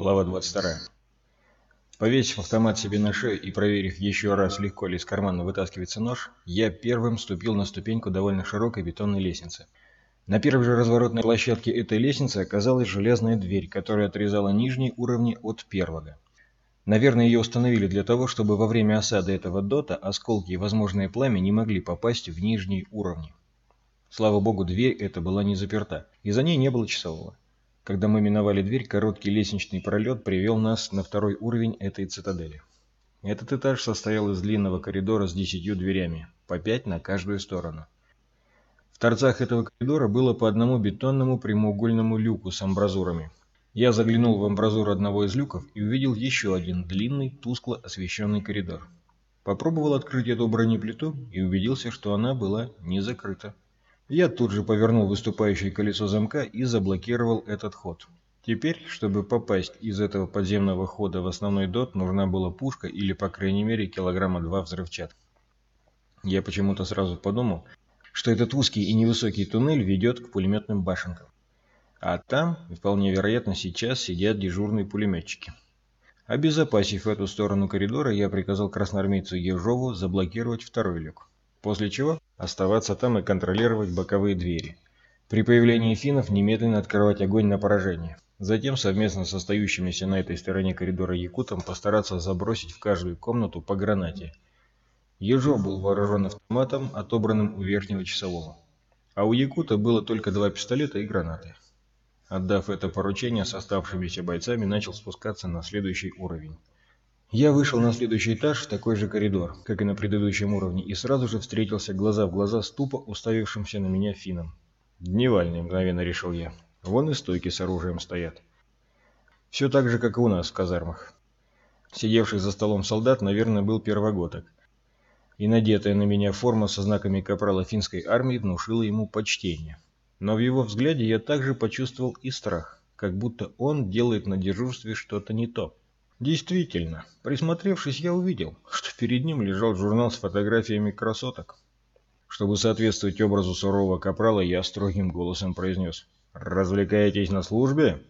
Глава 22. Повесив автомат себе на шею и проверив еще раз, легко ли из кармана вытаскивается нож, я первым ступил на ступеньку довольно широкой бетонной лестницы. На первой же разворотной площадке этой лестницы оказалась железная дверь, которая отрезала нижние уровни от первого. Наверное, ее установили для того, чтобы во время осады этого дота осколки и возможное пламя не могли попасть в нижние уровни. Слава богу, дверь эта была не заперта, и за ней не было часового. Когда мы миновали дверь, короткий лестничный пролет привел нас на второй уровень этой цитадели. Этот этаж состоял из длинного коридора с десятью дверями, по пять на каждую сторону. В торцах этого коридора было по одному бетонному прямоугольному люку с амбразурами. Я заглянул в амбразуру одного из люков и увидел еще один длинный, тускло освещенный коридор. Попробовал открыть эту бронеплиту и убедился, что она была не закрыта. Я тут же повернул выступающее колесо замка и заблокировал этот ход. Теперь, чтобы попасть из этого подземного хода в основной дот, нужна была пушка или, по крайней мере, килограмма два взрывчатки. Я почему-то сразу подумал, что этот узкий и невысокий туннель ведет к пулеметным башенкам. А там, вполне вероятно, сейчас сидят дежурные пулеметчики. Обезопасив эту сторону коридора, я приказал красноармейцу Ежову заблокировать второй люк. После чего оставаться там и контролировать боковые двери. При появлении финнов немедленно открывать огонь на поражение. Затем совместно с остающимися на этой стороне коридора якутом постараться забросить в каждую комнату по гранате. Ежов был вооружен автоматом, отобранным у верхнего часового. А у якута было только два пистолета и гранаты. Отдав это поручение с оставшимися бойцами, начал спускаться на следующий уровень. Я вышел на следующий этаж в такой же коридор, как и на предыдущем уровне, и сразу же встретился глаза в глаза с тупо уставившимся на меня финном. Дневальный, мгновенно решил я. Вон и стойки с оружием стоят. Все так же, как и у нас в казармах. Сидевший за столом солдат, наверное, был первогодок. И надетая на меня форма со знаками капрала финской армии внушила ему почтение. Но в его взгляде я также почувствовал и страх, как будто он делает на дежурстве что-то не то. Действительно, присмотревшись, я увидел, что перед ним лежал журнал с фотографиями красоток. Чтобы соответствовать образу сурового капрала, я строгим голосом произнес «Развлекаетесь на службе?»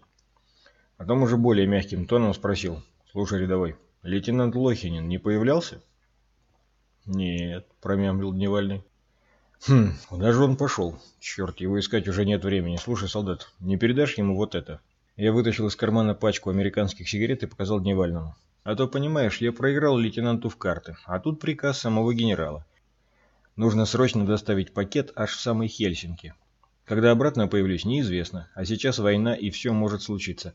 Потом уже более мягким тоном спросил «Слушай, рядовой, лейтенант Лохинин не появлялся?» «Нет», — промямлил Дневальный. «Хм, куда же он пошел? Черт, его искать уже нет времени. Слушай, солдат, не передашь ему вот это?» Я вытащил из кармана пачку американских сигарет и показал Дневальному. А то, понимаешь, я проиграл лейтенанту в карты, а тут приказ самого генерала. Нужно срочно доставить пакет аж в самый Хельсинки. Когда обратно появлюсь, неизвестно, а сейчас война и все может случиться.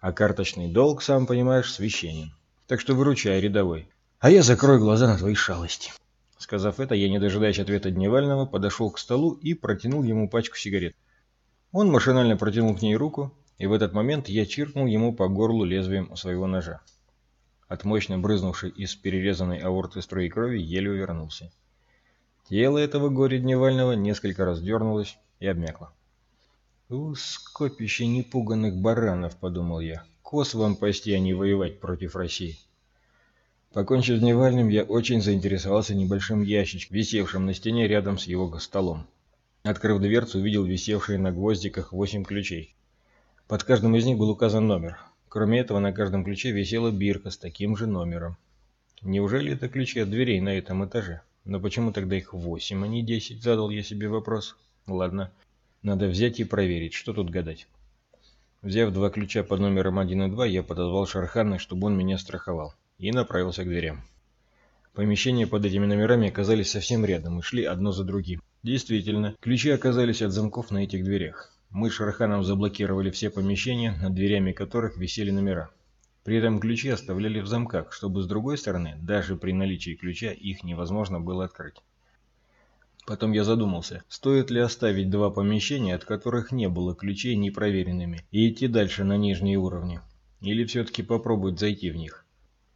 А карточный долг, сам понимаешь, священен. Так что выручай, рядовой. А я закрою глаза на твои шалости. Сказав это, я, не дожидаясь ответа Дневального, подошел к столу и протянул ему пачку сигарет. Он машинально протянул к ней руку, и в этот момент я чиркнул ему по горлу лезвием своего ножа. От мощно брызнувшей из перерезанной аорты струи крови еле увернулся. Тело этого горя дневального несколько раз дернулось и обмякло. «У, скопище непуганных баранов», — подумал я. «Кос вам пасти, а не воевать против России». Покончив с дневальным, я очень заинтересовался небольшим ящичком, висевшим на стене рядом с его столом. Открыв дверцу, увидел висевшие на гвоздиках восемь ключей. Под каждым из них был указан номер. Кроме этого, на каждом ключе висела бирка с таким же номером. Неужели это ключи от дверей на этом этаже? Но почему тогда их восемь, а не десять? Задал я себе вопрос. Ладно, надо взять и проверить, что тут гадать. Взяв два ключа под номером 1 и 2, я подозвал Шархана, чтобы он меня страховал, и направился к дверям. Помещения под этими номерами оказались совсем рядом и шли одно за другим. Действительно, ключи оказались от замков на этих дверях. Мы с Шарханом заблокировали все помещения, над дверями которых висели номера. При этом ключи оставляли в замках, чтобы с другой стороны, даже при наличии ключа, их невозможно было открыть. Потом я задумался, стоит ли оставить два помещения, от которых не было ключей непроверенными, и идти дальше на нижние уровни, или все-таки попробовать зайти в них.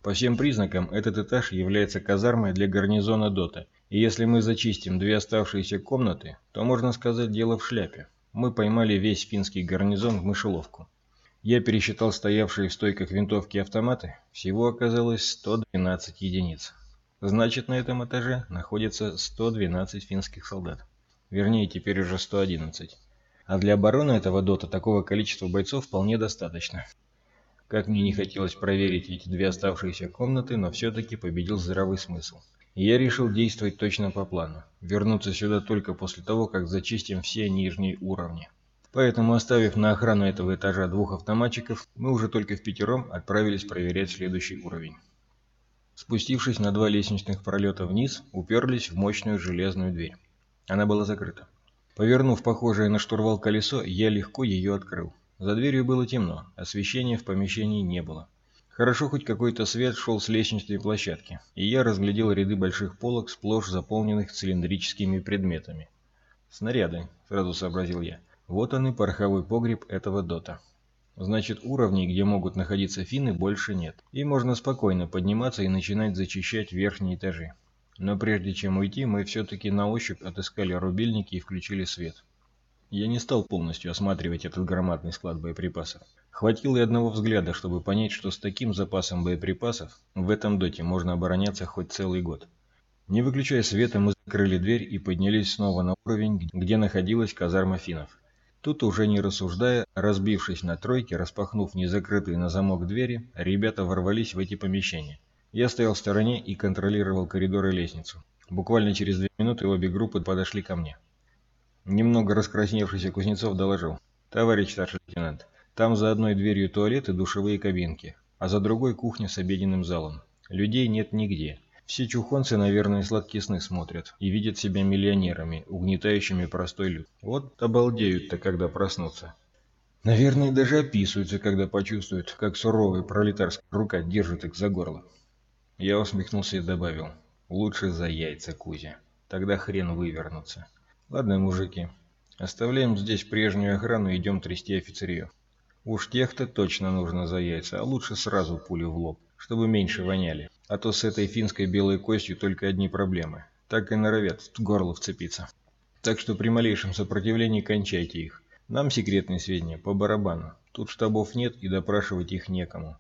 По всем признакам, этот этаж является казармой для гарнизона Дота, и если мы зачистим две оставшиеся комнаты, то можно сказать дело в шляпе мы поймали весь финский гарнизон в мышеловку. Я пересчитал стоявшие в стойках винтовки и автоматы, всего оказалось 112 единиц. Значит, на этом этаже находится 112 финских солдат. Вернее, теперь уже 111. А для обороны этого дота такого количества бойцов вполне достаточно. Как мне не хотелось проверить эти две оставшиеся комнаты, но все-таки победил здравый смысл. Я решил действовать точно по плану. Вернуться сюда только после того, как зачистим все нижние уровни. Поэтому, оставив на охрану этого этажа двух автоматчиков, мы уже только в пятером отправились проверять следующий уровень. Спустившись на два лестничных пролета вниз, уперлись в мощную железную дверь. Она была закрыта. Повернув похожее на штурвал колесо, я легко ее открыл. За дверью было темно, освещения в помещении не было. Хорошо хоть какой-то свет шел с лестничной площадки, и я разглядел ряды больших полок, сплошь заполненных цилиндрическими предметами. «Снаряды», — сразу сообразил я. «Вот он и пороховой погреб этого дота». Значит, уровней, где могут находиться финны, больше нет. И можно спокойно подниматься и начинать зачищать верхние этажи. Но прежде чем уйти, мы все-таки на ощупь отыскали рубильники и включили свет. Я не стал полностью осматривать этот громадный склад боеприпасов. Хватило и одного взгляда, чтобы понять, что с таким запасом боеприпасов в этом доте можно обороняться хоть целый год. Не выключая света, мы закрыли дверь и поднялись снова на уровень, где находилась казарма финнов. Тут уже не рассуждая, разбившись на тройке, распахнув незакрытые на замок двери, ребята ворвались в эти помещения. Я стоял в стороне и контролировал коридор и лестницу. Буквально через две минуты обе группы подошли ко мне. Немного раскрасневшийся Кузнецов доложил. «Товарищ старший лейтенант, там за одной дверью туалет и душевые кабинки, а за другой кухня с обеденным залом. Людей нет нигде. Все чухонцы, наверное, сладкие сны смотрят и видят себя миллионерами, угнетающими простой люд. Вот обалдеют-то, когда проснутся. Наверное, даже описываются, когда почувствуют, как суровая пролетарская рука держит их за горло. Я усмехнулся и добавил. Лучше за яйца, Кузя. Тогда хрен вывернуться. Ладно, мужики, оставляем здесь прежнюю охрану и идем трясти офицерию. Уж тех-то точно нужно за яйца, а лучше сразу пулю в лоб, чтобы меньше воняли. А то с этой финской белой костью только одни проблемы. Так и норовят в горло вцепиться. Так что при малейшем сопротивлении кончайте их. Нам секретные сведения по барабану. Тут штабов нет и допрашивать их некому.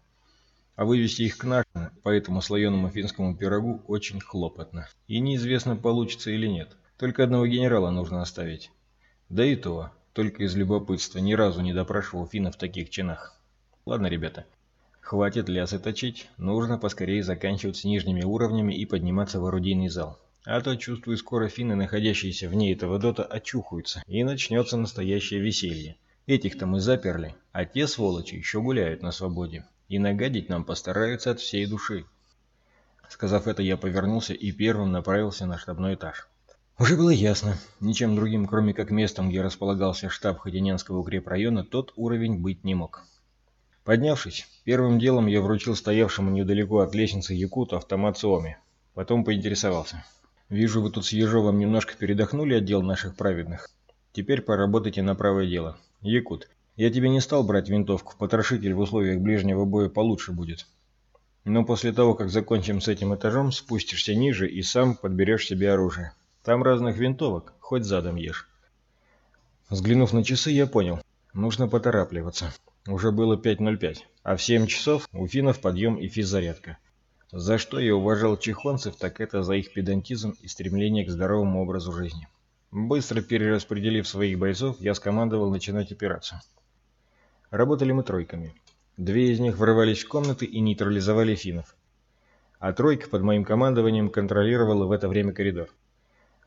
А вывести их к нашему, по этому слоеному финскому пирогу, очень хлопотно. И неизвестно, получится или нет. Только одного генерала нужно оставить. Да и то, только из любопытства, ни разу не допрашивал Фина в таких чинах. Ладно, ребята, хватит лясы точить, нужно поскорее заканчивать с нижними уровнями и подниматься в орудийный зал. А то, чувствую, скоро финны, находящиеся вне этого дота, очухаются, и начнется настоящее веселье. Этих-то мы заперли, а те сволочи еще гуляют на свободе. И нагадить нам постараются от всей души. Сказав это, я повернулся и первым направился на штабной этаж. Уже было ясно, ничем другим, кроме как местом, где располагался штаб Ходененского укрепрайона, тот уровень быть не мог. Поднявшись, первым делом я вручил стоявшему недалеко от лестницы Якуту автомат Суоми. Потом поинтересовался. «Вижу, вы тут с Ежовым немножко передохнули отдел наших праведных. Теперь поработайте на правое дело. Якут, я тебе не стал брать винтовку, потрошитель в условиях ближнего боя получше будет. Но после того, как закончим с этим этажом, спустишься ниже и сам подберешь себе оружие. Там разных винтовок, хоть задом ешь. Взглянув на часы, я понял. Нужно поторапливаться. Уже было 5.05, а в 7 часов у финнов подъем и физзарядка. За что я уважал чехонцев, так это за их педантизм и стремление к здоровому образу жизни. Быстро перераспределив своих бойцов, я скомандовал начинать операцию. Работали мы тройками. Две из них врывались в комнаты и нейтрализовали финнов. А тройка под моим командованием контролировала в это время коридор.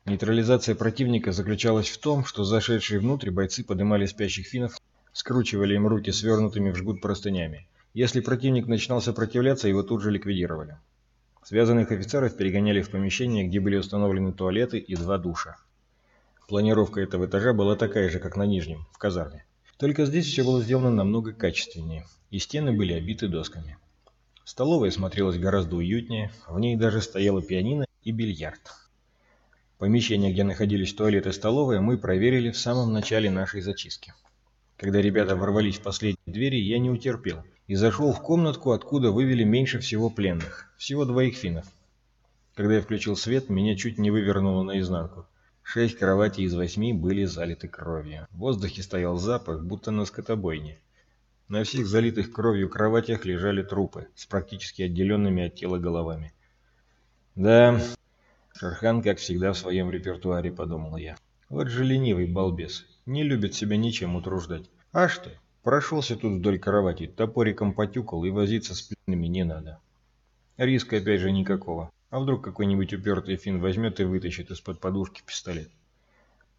Нейтрализация противника заключалась в том, что зашедшие внутрь бойцы поднимали спящих финнов, скручивали им руки свернутыми в жгут простынями. Если противник начинал сопротивляться, его тут же ликвидировали. Связанных офицеров перегоняли в помещение, где были установлены туалеты и два душа. Планировка этого этажа была такая же, как на нижнем, в казарме. Только здесь все было сделано намного качественнее, и стены были обиты досками. Столовая смотрелась гораздо уютнее, в ней даже стояла пианино и бильярд. Помещение, где находились туалет и столовая, мы проверили в самом начале нашей зачистки. Когда ребята ворвались в последние двери, я не утерпел и зашел в комнатку, откуда вывели меньше всего пленных, всего двоих финнов. Когда я включил свет, меня чуть не вывернуло наизнанку. Шесть кроватей из восьми были залиты кровью. В воздухе стоял запах, будто на скотобойне. На всех залитых кровью кроватях лежали трупы с практически отделенными от тела головами. Да, Шерхан, как всегда, в своем репертуаре, подумал я. Вот же ленивый балбес. Не любит себя ничем утруждать. А что? Прошелся тут вдоль кровати, топориком потюкал и возиться с пленными не надо. Риска опять же никакого. А вдруг какой-нибудь упертый фин возьмет и вытащит из-под подушки пистолет?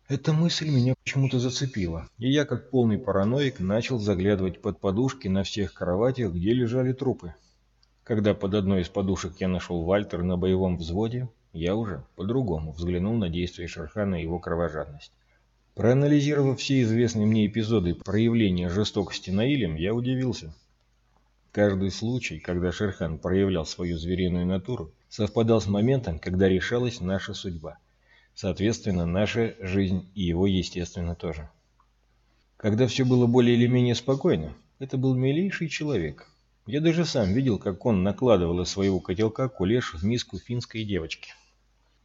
Эта мысль меня почему-то зацепила, и я, как полный параноик, начал заглядывать под подушки на всех кроватях, где лежали трупы. Когда под одной из подушек я нашел Вальтер на боевом взводе, я уже по-другому взглянул на действия Шерхана и его кровожадность. Проанализировав все известные мне эпизоды проявления жестокости Наилем, я удивился. Каждый случай, когда Шерхан проявлял свою звериную натуру, совпадал с моментом, когда решалась наша судьба. Соответственно, наша жизнь и его, естественно, тоже. Когда все было более или менее спокойно, это был милейший человек. Я даже сам видел, как он накладывал из своего котелка кулеш в миску финской девочки.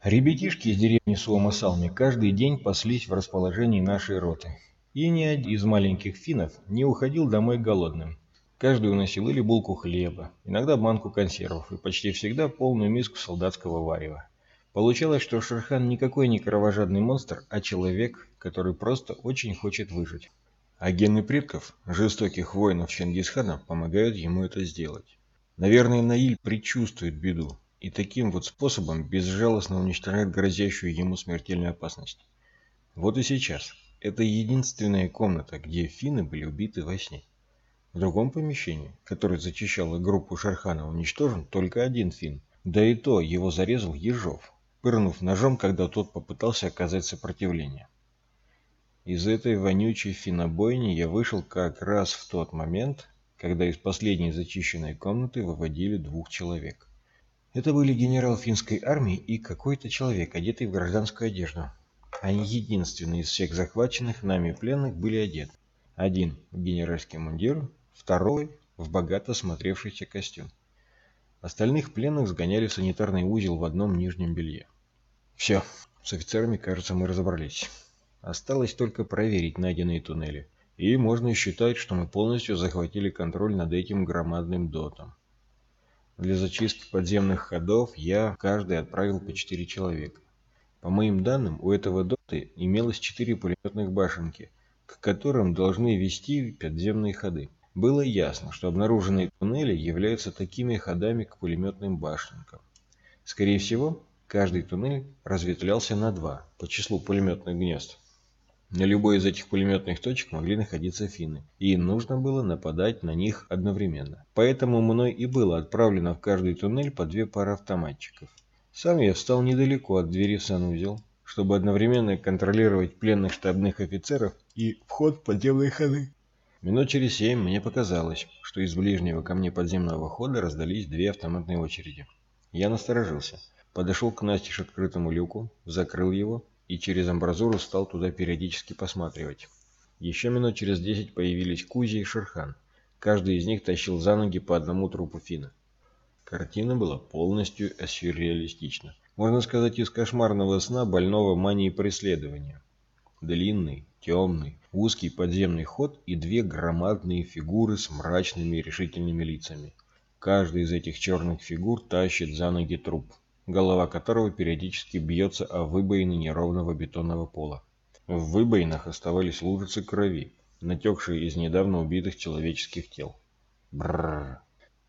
Ребятишки из деревни Суомасалми каждый день паслись в расположении нашей роты. И ни один из маленьких финнов не уходил домой голодным. Каждый уносил или булку хлеба, иногда банку консервов и почти всегда полную миску солдатского варева. Получалось, что Шерхан никакой не кровожадный монстр, а человек, который просто очень хочет выжить. А гены предков, жестоких воинов Чингисхана, помогают ему это сделать. Наверное, Наиль предчувствует беду и таким вот способом безжалостно уничтожает грозящую ему смертельную опасность. Вот и сейчас. Это единственная комната, где финны были убиты во сне. В другом помещении, которое зачищало группу Шерхана, уничтожен только один фин. Да и то его зарезал Ежов, пырнув ножом, когда тот попытался оказать сопротивление. Из этой вонючей финобойни я вышел как раз в тот момент, когда из последней зачищенной комнаты выводили двух человек. Это были генерал финской армии и какой-то человек, одетый в гражданскую одежду. Они единственные из всех захваченных нами пленных были одеты. Один в генеральский мундир, второй в богато смотревшийся костюм. Остальных пленных сгоняли в санитарный узел в одном нижнем белье. Все, с офицерами, кажется, мы разобрались. Осталось только проверить найденные туннели. И можно считать, что мы полностью захватили контроль над этим громадным дотом. Для зачистки подземных ходов я каждый отправил по 4 человека. По моим данным, у этого дота имелось 4 пулеметных башенки, к которым должны вести подземные ходы. Было ясно, что обнаруженные туннели являются такими ходами к пулеметным башенкам. Скорее всего, каждый туннель разветвлялся на два по числу пулеметных гнезд. На любой из этих пулеметных точек могли находиться финны, и нужно было нападать на них одновременно. Поэтому мной и было отправлено в каждый туннель по две пары автоматчиков. Сам я встал недалеко от двери в санузел, чтобы одновременно контролировать пленных штабных офицеров и вход в подземные ходы. Минут через семь мне показалось, что из ближнего ко мне подземного хода раздались две автоматные очереди. Я насторожился, подошел к настежь открытому люку, закрыл его и через амбразуру стал туда периодически посматривать. Еще минут через десять появились Кузи и Шерхан. Каждый из них тащил за ноги по одному трупу Фина. Картина была полностью сюрреалистична. Можно сказать, из кошмарного сна больного мании преследования. Длинный, темный, узкий подземный ход и две громадные фигуры с мрачными решительными лицами. Каждый из этих черных фигур тащит за ноги труп, голова которого периодически бьется о выбоины неровного бетонного пола. В выбоинах оставались лужицы крови, натекшие из недавно убитых человеческих тел. Бррр.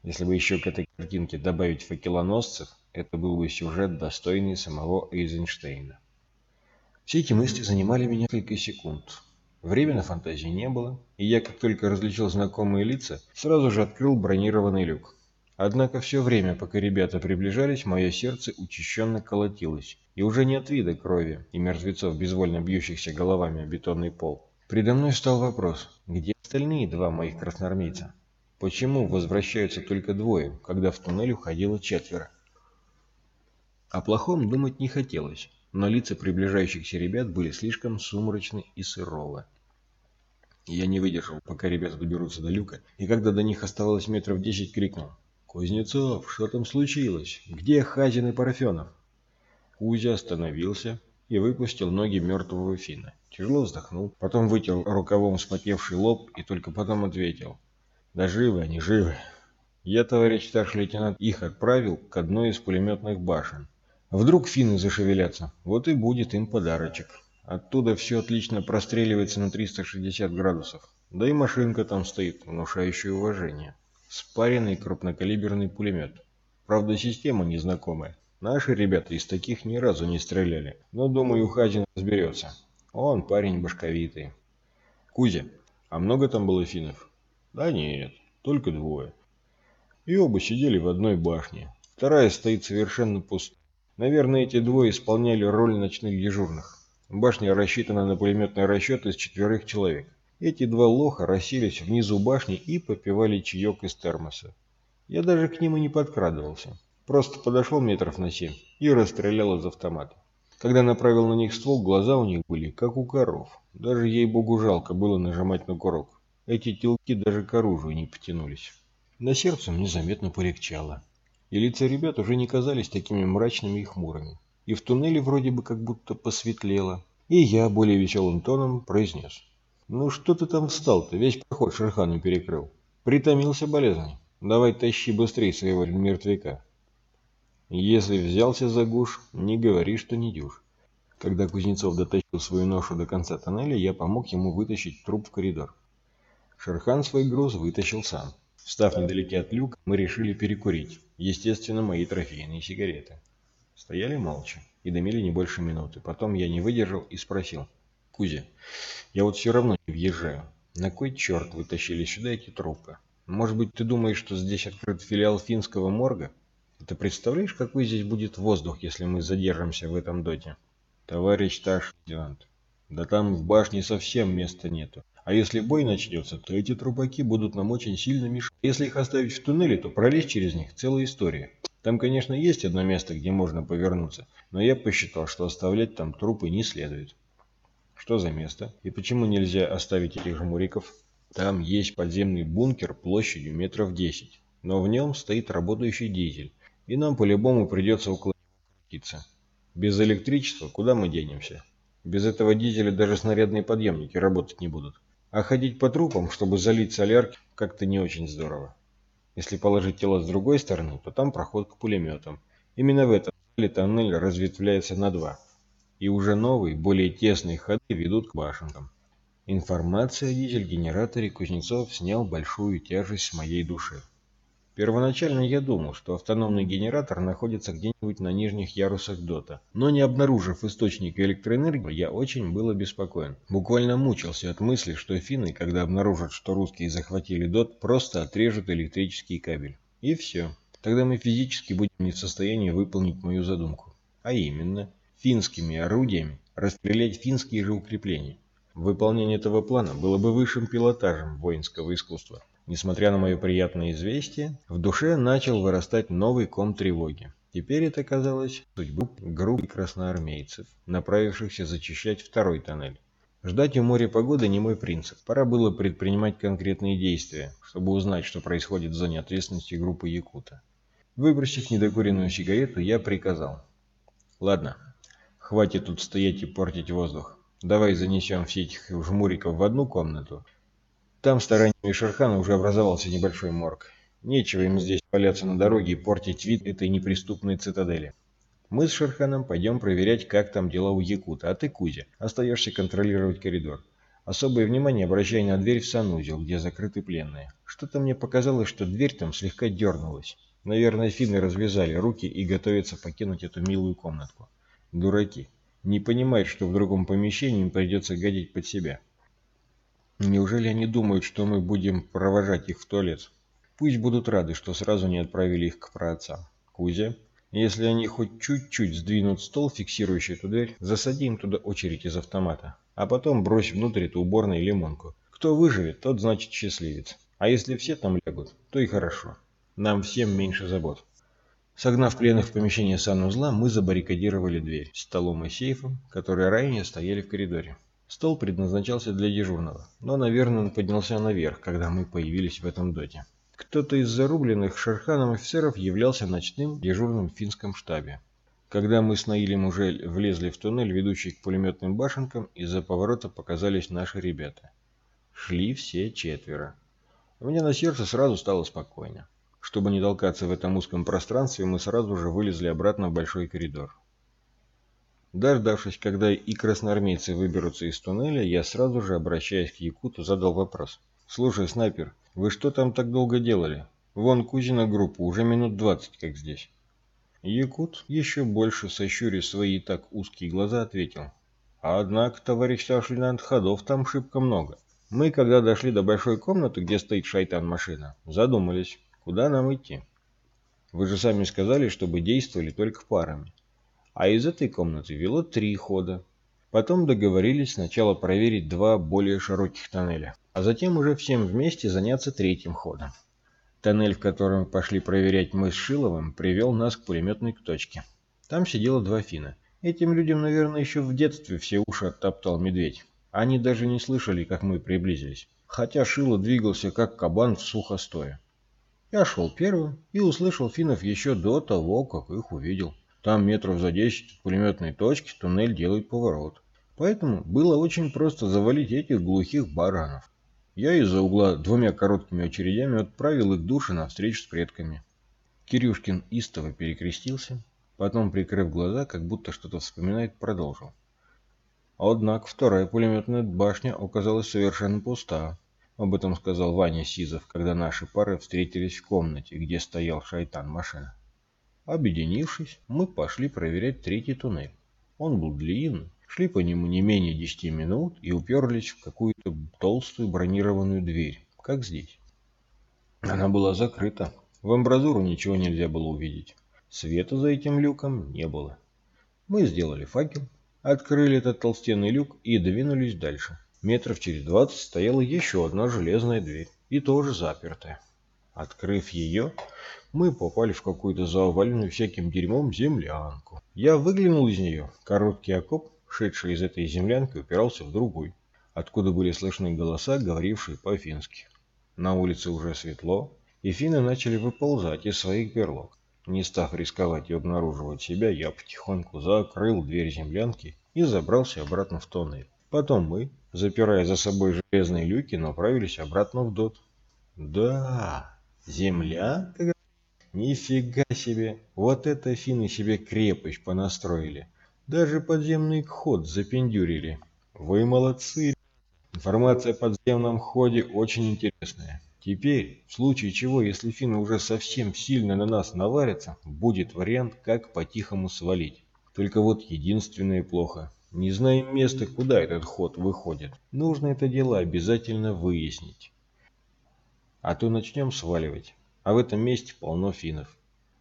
Если бы еще к этой картинке добавить факелоносцев, это был бы сюжет, достойный самого Эйзенштейна. Все эти мысли занимали меня несколько секунд. Времени на фантазии не было, и я, как только различил знакомые лица, сразу же открыл бронированный люк. Однако все время, пока ребята приближались, мое сердце учащенно колотилось, и уже не от вида крови и мертвецов, безвольно бьющихся головами о бетонный пол. Предо мной стал вопрос, где остальные два моих красноармейца? Почему возвращаются только двое, когда в туннель уходило четверо? О плохом думать не хотелось но лица приближающихся ребят были слишком сумрачны и суровы. Я не выдержал, пока ребята доберутся до люка, и когда до них оставалось метров десять, крикнул. «Кузнецов, что там случилось? Где Хазин и Парфенов?» Кузя остановился и выпустил ноги мертвого Фина. Тяжело вздохнул, потом вытер рукавом вспотевший лоб и только потом ответил. «Да живы они, живы. Я, товарищ старший лейтенант, их отправил к одной из пулеметных башен. Вдруг финны зашевелятся, вот и будет им подарочек. Оттуда все отлично простреливается на 360 градусов. Да и машинка там стоит, внушающая уважение. Спаренный крупнокалиберный пулемет. Правда, система незнакомая. Наши ребята из таких ни разу не стреляли. Но, думаю, Хазин разберется. Он парень башковитый. Кузя, а много там было финнов? Да нет, только двое. И оба сидели в одной башне. Вторая стоит совершенно пуст. Наверное, эти двое исполняли роль ночных дежурных. Башня рассчитана на пулеметный расчет из четверых человек. Эти два лоха расселись внизу башни и попивали чаек из термоса. Я даже к ним и не подкрадывался. Просто подошел метров на семь и расстрелял из автомата. Когда направил на них ствол, глаза у них были, как у коров. Даже ей-богу жалко было нажимать на курок. Эти телки даже к оружию не потянулись. На сердце мне заметно полегчало. И лица ребят уже не казались такими мрачными и хмурыми. И в туннеле вроде бы как будто посветлело. И я более веселым тоном произнес. «Ну что ты там встал-то? Весь проход Шерхану перекрыл. Притомился болезный. Давай тащи быстрее своего мертвяка». Если взялся за гуш, не говори, что не дюж. Когда Кузнецов дотащил свою ношу до конца тоннеля, я помог ему вытащить труп в коридор. Шерхан свой груз вытащил сам. Встав недалеке от люка, мы решили перекурить. Естественно, мои трофейные сигареты. Стояли молча и дымили не больше минуты. Потом я не выдержал и спросил. «Кузя, я вот все равно не въезжаю. На кой черт вытащили сюда эти трупы? Может быть, ты думаешь, что здесь открыт филиал финского морга? Ты представляешь, какой здесь будет воздух, если мы задержимся в этом доте?» «Товарищ старший лейтенант, да там в башне совсем места нету. А если бой начнется, то эти трупаки будут нам очень сильно мешать. Если их оставить в туннеле, то пролезть через них целая история. Там, конечно, есть одно место, где можно повернуться, но я посчитал, что оставлять там трупы не следует. Что за место? И почему нельзя оставить этих жмуриков? Там есть подземный бункер площадью метров 10, но в нем стоит работающий дизель, и нам по-любому придется около крутиться. Без электричества куда мы денемся? Без этого дизеля даже снарядные подъемники работать не будут. А ходить по трупам, чтобы залить солярки, как-то не очень здорово. Если положить тело с другой стороны, то там проход к пулеметам. Именно в этом тоннель разветвляется на два. И уже новые, более тесные ходы ведут к башенкам. Информация о дизель-генераторе Кузнецов снял большую тяжесть с моей души. Первоначально я думал, что автономный генератор находится где-нибудь на нижних ярусах ДОТа, но не обнаружив источника электроэнергии, я очень был обеспокоен. Буквально мучился от мысли, что финны, когда обнаружат, что русские захватили ДОТ, просто отрежут электрический кабель. И все. Тогда мы физически будем не в состоянии выполнить мою задумку. А именно, финскими орудиями расстрелять финские же укрепления. Выполнение этого плана было бы высшим пилотажем воинского искусства. Несмотря на мое приятное известие, в душе начал вырастать новый ком тревоги. Теперь это казалось судьбой группы красноармейцев, направившихся зачищать второй тоннель. Ждать у моря погоды не мой принцип. Пора было предпринимать конкретные действия, чтобы узнать, что происходит в зоне ответственности группы Якута. Выбросив недокуренную сигарету, я приказал. «Ладно, хватит тут стоять и портить воздух. Давай занесем всех этих жмуриков в одну комнату, там стараниями Шерхана уже образовался небольшой морг. Нечего им здесь валяться на дороге и портить вид этой неприступной цитадели. Мы с Шерханом пойдем проверять, как там дела у Якута, а ты, Кузя, остаешься контролировать коридор. Особое внимание обращай на дверь в санузел, где закрыты пленные. Что-то мне показалось, что дверь там слегка дернулась. Наверное, финны развязали руки и готовятся покинуть эту милую комнатку. Дураки. Не понимают, что в другом помещении им придется гадить под себя. Неужели они думают, что мы будем провожать их в туалет? Пусть будут рады, что сразу не отправили их к праотцам. Кузя, если они хоть чуть-чуть сдвинут стол, фиксирующий эту дверь, засади им туда очередь из автомата, а потом брось внутрь эту уборную лимонку. Кто выживет, тот значит счастливец. А если все там лягут, то и хорошо. Нам всем меньше забот. Согнав пленных в помещение санузла, мы забаррикадировали дверь столом и сейфом, которые ранее стояли в коридоре. Стол предназначался для дежурного, но, наверное, он поднялся наверх, когда мы появились в этом доте. Кто-то из зарубленных Шерханом офицеров являлся ночным дежурным в финском штабе. Когда мы с Наилем уже влезли в туннель, ведущий к пулеметным башенкам, из-за поворота показались наши ребята. Шли все четверо. У меня на сердце сразу стало спокойно. Чтобы не толкаться в этом узком пространстве, мы сразу же вылезли обратно в большой коридор. Дождавшись, когда и красноармейцы выберутся из туннеля, я сразу же, обращаясь к Якуту, задал вопрос. «Слушай, снайпер, вы что там так долго делали? Вон Кузина группа уже минут двадцать как здесь». Якут, еще больше сощурив свои так узкие глаза, ответил. «Однако, товарищ старший лейтенант, ходов там шибко много. Мы, когда дошли до большой комнаты, где стоит шайтан-машина, задумались, куда нам идти. Вы же сами сказали, чтобы действовали только парами. А из этой комнаты вело три хода. Потом договорились сначала проверить два более широких тоннеля, а затем уже всем вместе заняться третьим ходом. Тоннель, в котором пошли проверять мы с Шиловым, привел нас к пулеметной точке. Там сидело два фина. Этим людям, наверное, еще в детстве все уши оттоптал медведь. Они даже не слышали, как мы приблизились. Хотя Шило двигался, как кабан в сухостоя. Я шел первым и услышал финнов еще до того, как их увидел. Там метров за десять от пулеметной точки туннель делает поворот. Поэтому было очень просто завалить этих глухих баранов. Я из-за угла двумя короткими очередями отправил их души на встречу с предками. Кирюшкин истово перекрестился, потом, прикрыв глаза, как будто что-то вспоминает, продолжил. Однако вторая пулеметная башня оказалась совершенно пуста. Об этом сказал Ваня Сизов, когда наши пары встретились в комнате, где стоял шайтан-машина. Объединившись, мы пошли проверять третий туннель. Он был длинный, шли по нему не менее десяти минут и уперлись в какую-то толстую бронированную дверь, как здесь. Она была закрыта. В амбразуру ничего нельзя было увидеть. Света за этим люком не было. Мы сделали факел, открыли этот толстенный люк и двинулись дальше. Метров через двадцать стояла еще одна железная дверь, и тоже запертая. Открыв ее, мы попали в какую-то заваленную всяким дерьмом землянку. Я выглянул из нее. Короткий окоп шедший из этой землянки, упирался в другой, откуда были слышны голоса, говорившие по-фински. На улице уже светло, и финны начали выползать из своих берлог. Не став рисковать и обнаруживать себя, я потихоньку закрыл дверь землянки и забрался обратно в тоннель. Потом мы, запирая за собой железные люки, направились обратно в ДОТ. Да, землянка? Нифига себе! Вот это финны себе крепость понастроили. Даже подземный ход запендюрили. Вы молодцы. Информация о подземном ходе очень интересная. Теперь, в случае чего, если финны уже совсем сильно на нас наварятся, будет вариант, как по-тихому свалить. Только вот единственное плохо. Не знаем места, куда этот ход выходит. Нужно это дело обязательно выяснить. А то начнем сваливать. А в этом месте полно финнов.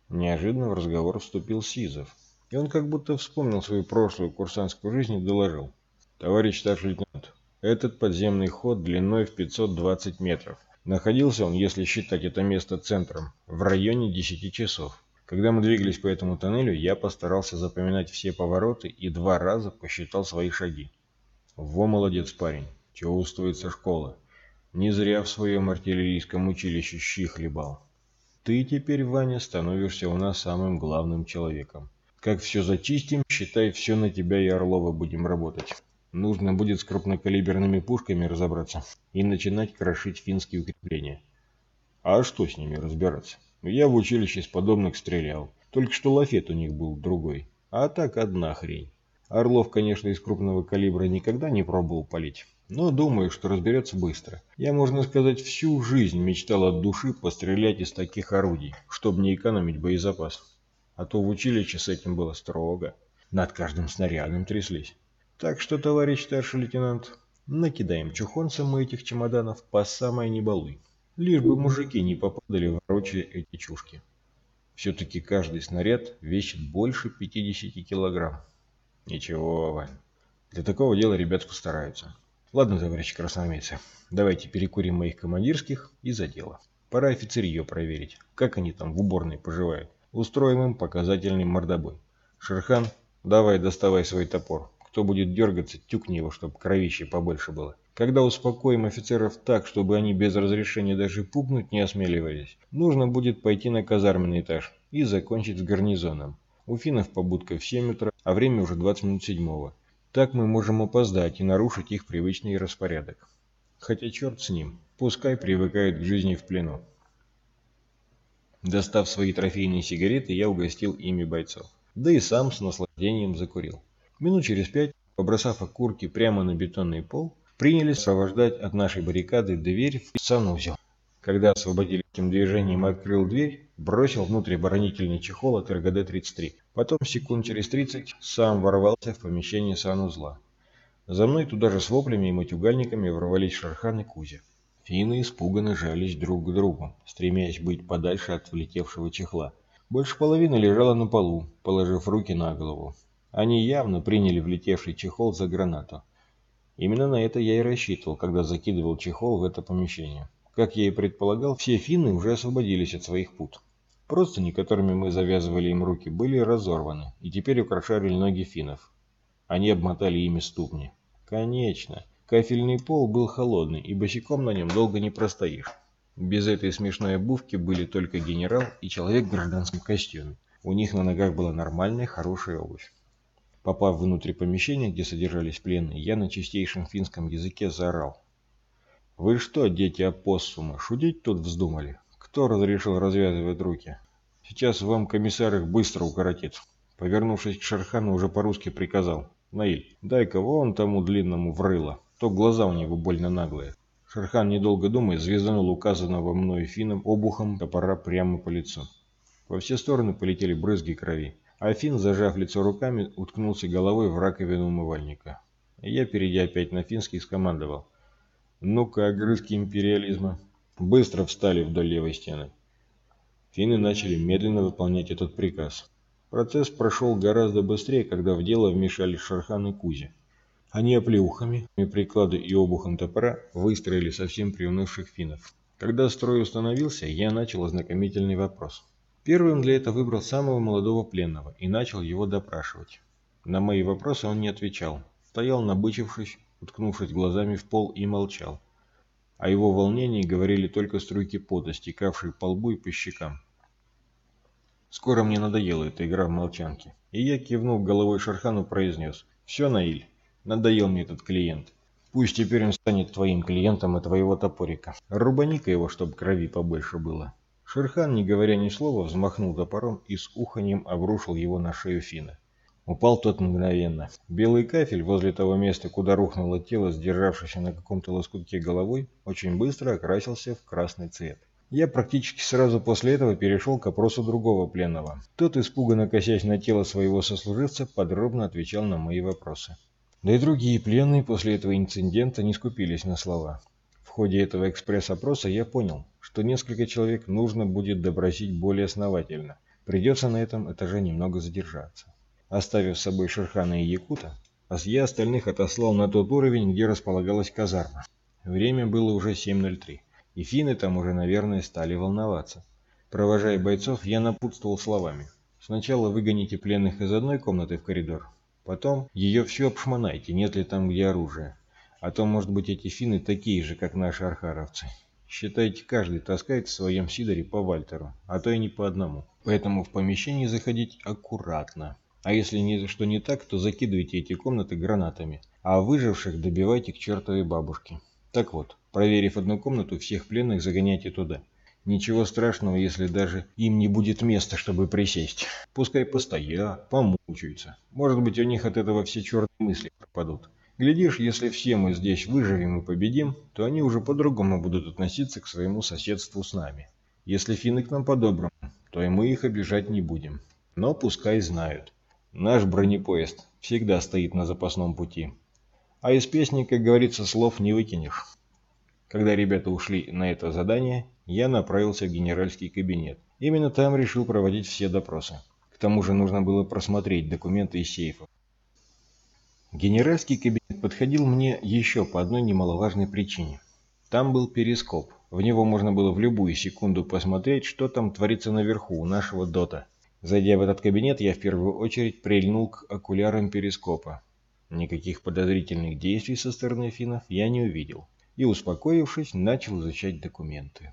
Неожиданно в разговор вступил Сизов. И он как будто вспомнил свою прошлую курсантскую жизнь и доложил. Товарищ старший лейтенант, этот подземный ход длиной в 520 метров. Находился он, если считать это место центром, в районе 10 часов. Когда мы двигались по этому тоннелю, я постарался запоминать все повороты и два раза посчитал свои шаги. Во, молодец парень, чувствуется школа. Не зря в своем артиллерийском училище щи хлебал. Ты теперь, Ваня, становишься у нас самым главным человеком. Как все зачистим, считай, все на тебя и Орлова будем работать. Нужно будет с крупнокалиберными пушками разобраться и начинать крошить финские укрепления. А что с ними разбираться? Я в училище с подобных стрелял. Только что лафет у них был другой. А так одна хрень. Орлов, конечно, из крупного калибра никогда не пробовал палить. Но думаю, что разберется быстро. Я, можно сказать, всю жизнь мечтал от души пострелять из таких орудий, чтобы не экономить боезапас а то в училище с этим было строго. Над каждым снарядом тряслись. Так что, товарищ старший лейтенант, накидаем чухонцам мы этих чемоданов по самой небалуй. Лишь бы мужики не попадали в рочи эти чушки. Все-таки каждый снаряд весит больше 50 килограмм. Ничего, Вань. Для такого дела ребят постараются. Ладно, товарищи красноармейцы, давайте перекурим моих командирских и за дело. Пора офицерье проверить, как они там в уборной поживают. Устроим им показательный мордобой. Шерхан, давай доставай свой топор. Кто будет дергаться, тюкни его, чтобы кровище побольше было. Когда успокоим офицеров так, чтобы они без разрешения даже пукнуть не осмеливались, нужно будет пойти на казарменный этаж и закончить с гарнизоном. У финнов побудка в 7 утра, а время уже 20 минут седьмого. Так мы можем опоздать и нарушить их привычный распорядок. Хотя черт с ним, пускай привыкают к жизни в плену. Достав свои трофейные сигареты, я угостил ими бойцов. Да и сам с наслаждением закурил. Минут через пять, побросав окурки прямо на бетонный пол, принялись сопровождать от нашей баррикады дверь в санузел. Когда освободили этим движением открыл дверь, бросил внутрь оборонительный чехол от РГД-33. Потом, секунд через 30, сам ворвался в помещение санузла. За мной туда же с воплями и матюгальниками ворвались Шархан и Кузя. Финны испуганно жались друг к другу, стремясь быть подальше от влетевшего чехла. Больше половины лежала на полу, положив руки на голову. Они явно приняли влетевший чехол за гранату. Именно на это я и рассчитывал, когда закидывал чехол в это помещение. Как я и предполагал, все финны уже освободились от своих пут. Простыни, которыми мы завязывали им руки, были разорваны и теперь украшали ноги финнов. Они обмотали ими ступни. Конечно, кафельный пол был холодный, и босиком на нем долго не простоишь. Без этой смешной обувки были только генерал и человек в гражданском костюме. У них на ногах была нормальная, хорошая обувь. Попав внутрь помещения, где содержались пленные, я на чистейшем финском языке заорал. «Вы что, дети опоссума, шутить тут вздумали? Кто разрешил развязывать руки? Сейчас вам комиссар их быстро укоротит». Повернувшись к Шерхану, уже по-русски приказал. «Наиль, дай-ка вон тому длинному врыло, то глаза у него больно наглые». Шерхан, недолго думая, звезданул указанного мною финном обухом топора прямо по лицу. Во все стороны полетели брызги крови, а фин, зажав лицо руками, уткнулся головой в раковину умывальника. Я, перейдя опять на финский, скомандовал. «Ну-ка, огрызки империализма!» Быстро встали вдоль левой стены. Финны начали медленно выполнять этот приказ. Процесс прошел гораздо быстрее, когда в дело вмешались Шархан и Кузя. Они оплеухами, приклады и обухом топора выстроили совсем приунывших финнов. Когда строй установился, я начал ознакомительный вопрос. Первым для этого выбрал самого молодого пленного и начал его допрашивать. На мои вопросы он не отвечал. Стоял набычившись, уткнувшись глазами в пол и молчал. О его волнении говорили только струйки пота, стекавшие по лбу и по щекам. Скоро мне надоела эта игра в молчанке, и я, кивнув головой Шархану, произнес «Все, Наиль, Надоел мне этот клиент. Пусть теперь он станет твоим клиентом и твоего топорика. Рубани-ка его, чтобы крови побольше было. Шерхан, не говоря ни слова, взмахнул топором и с уханьем обрушил его на шею Фина. Упал тот мгновенно. Белый кафель возле того места, куда рухнуло тело, сдержавшееся на каком-то лоскутке головой, очень быстро окрасился в красный цвет. Я практически сразу после этого перешел к опросу другого пленного. Тот, испуганно косясь на тело своего сослуживца, подробно отвечал на мои вопросы. Да и другие пленные после этого инцидента не скупились на слова. В ходе этого экспресс-опроса я понял, что несколько человек нужно будет допросить более основательно. Придется на этом этаже немного задержаться. Оставив с собой Шерхана и Якута, я остальных отослал на тот уровень, где располагалась казарма. Время было уже 7.03, и финны там уже, наверное, стали волноваться. Провожая бойцов, я напутствовал словами. Сначала выгоните пленных из одной комнаты в коридор, Потом ее все обшмонайте, нет ли там где оружие. А то, может быть, эти финны такие же, как наши архаровцы. Считайте, каждый таскает в своем сидоре по Вальтеру, а то и не по одному. Поэтому в помещении заходить аккуратно. А если ни, что не так, то закидывайте эти комнаты гранатами, а выживших добивайте к чертовой бабушке. Так вот, проверив одну комнату, всех пленных загоняйте туда. Ничего страшного, если даже им не будет места, чтобы присесть. Пускай постоят, помучаются. Может быть, у них от этого все черные мысли пропадут. Глядишь, если все мы здесь выживем и победим, то они уже по-другому будут относиться к своему соседству с нами. Если финны к нам по-доброму, то и мы их обижать не будем. Но пускай знают. Наш бронепоезд всегда стоит на запасном пути. А из песни, как говорится, слов не выкинешь. Когда ребята ушли на это задание, я направился в генеральский кабинет. Именно там решил проводить все допросы. К тому же нужно было просмотреть документы из сейфа. Генеральский кабинет подходил мне еще по одной немаловажной причине. Там был перископ. В него можно было в любую секунду посмотреть, что там творится наверху у нашего дота. Зайдя в этот кабинет, я в первую очередь прильнул к окулярам перископа. Никаких подозрительных действий со стороны финнов я не увидел и, успокоившись, начал изучать документы.